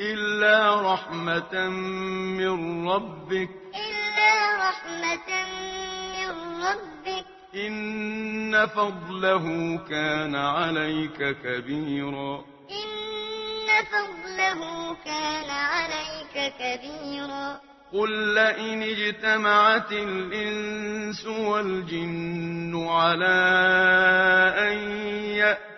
إلا رحمة من ربك. إلا رحمة من ربك. إن فضله كان عليك كبيرا. إن فضله كان عليك كبيرا. قل لئن اجتمعت الإنس والجن على أن يأتي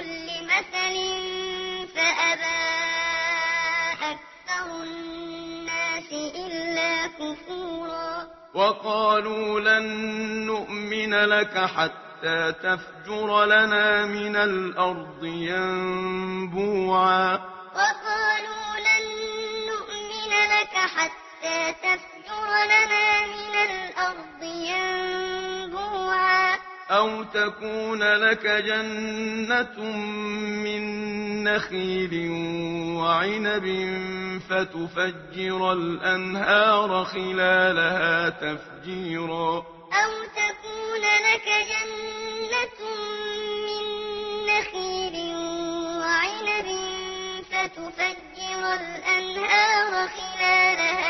كل مثل فأبى أكثر الناس إلا كفورا. وقالوا لن نؤمن لك حتى تفجر لنا من الأرض ينبوعا. وقالوا لن نؤمن لك حتى تفجر تكون لك جنة من نخيل وعنب فتفجر الأنهار خلالها تفجيرا. أو تكون لك جنة من نخيل وعنب فتفجر الأنهار خلالها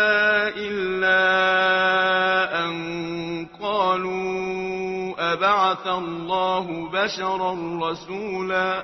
بعث الله بشرا رسولا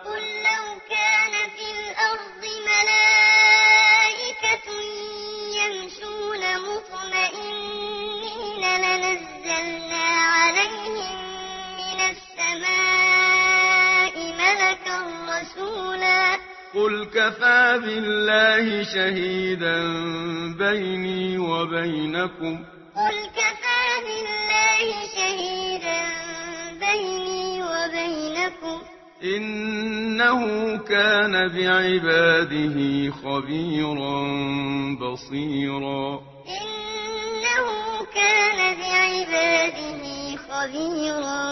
رسولا قل كفى بالله شهيدا بيني وبينكم. قل كفى بالله شهيدا بيني وبينكم. إنه كان بعباده خبيرا بصيرا. إنه كان بعباده خبيرا